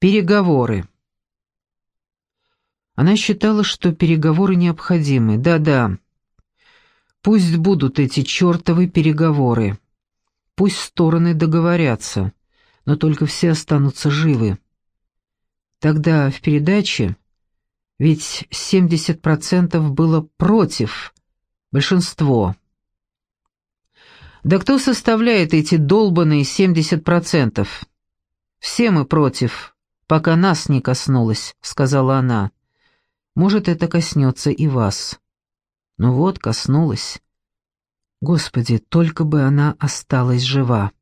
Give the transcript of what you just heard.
Переговоры. Она считала, что переговоры необходимы. Да-да. Пусть будут эти чертовы переговоры. Пусть стороны договорятся, но только все останутся живы. Тогда в передаче, ведь 70% было против, большинство. Да кто составляет эти долбанные 70%? Все мы против, пока нас не коснулось», — сказала она. «Может, это коснется и вас». Ну вот, коснулась. Господи, только бы она осталась жива.